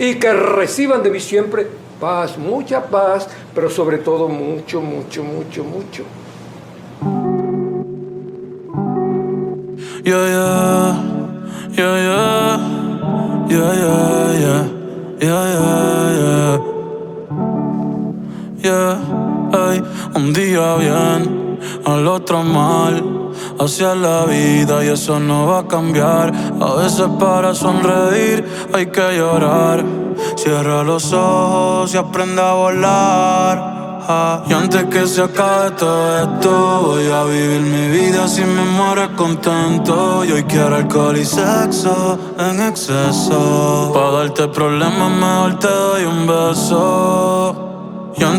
y que reciban de mí siempre paz, mucha paz, pero sobre todo mucho, mucho, mucho, mucho. Yeah, yeah, yeah, yeah, yeah, yeah, yeah, yeah, yeah, yeah, ay, un día bien, al otro mal hacia la vida y eso no va a cambiar. A veces para sonreír hay que llorar. Cierra los ojos y aprende a volar. Y antes que se acabe todo esto, voy a vivir mi vida sin me muero contento. Y hoy quiero alcohol y sexo en exceso. Para darte problemas, mejor te doy un beso.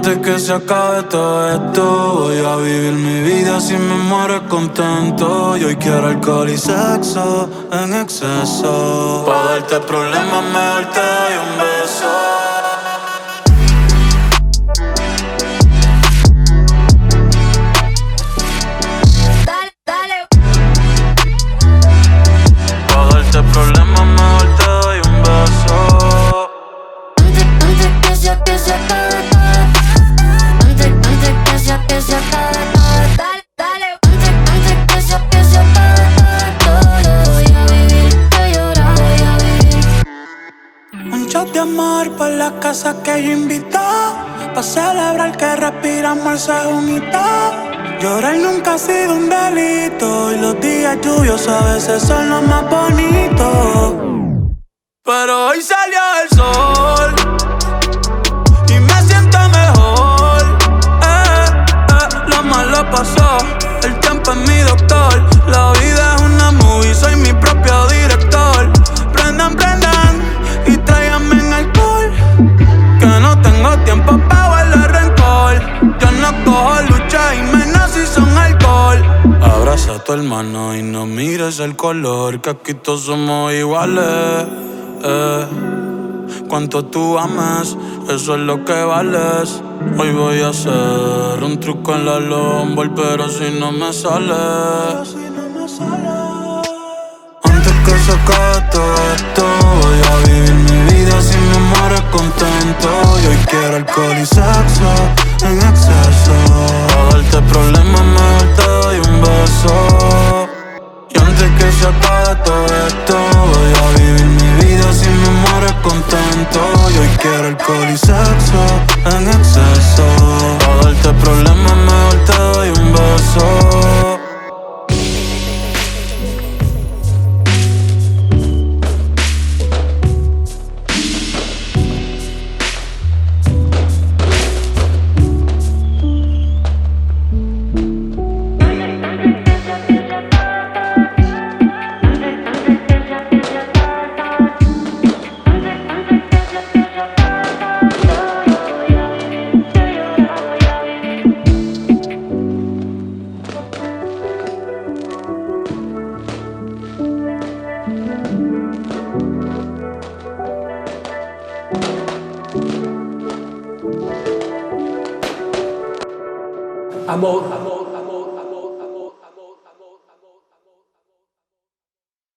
Antes que se acabe todo esto, voy a vivir mi vida sin me muero contento. Y hoy quiero alcohol y sexo en exceso. Para darte problemas, mejor te doy un beso. que que dale, dale. Se, que. Un amor por la casa que yo invito. Pa' celebrar que respiramos. Llorar nunca ha sido un delito y los días lluviosos a veces son los más bonitos. Pero hoy salió el sol. Tu y no mires el color, que aquí todos somos iguales. Eh. Cuanto tú amas, eso es lo que vales. Hoy voy a hacer un truco en la lomba, pero si no me sale. Antes que se todo esto, voy a vivir mi vida sin muero contento Y hoy quiero alcohol y sexo en exceso A darte problemas mejor te doy beso. Y antes que se acabe todo esto Voy a vivir mi vida sin me muero contento Y hoy quiero alcohol y sexo en exceso. A darte problemas mejor te doy un amor, amor.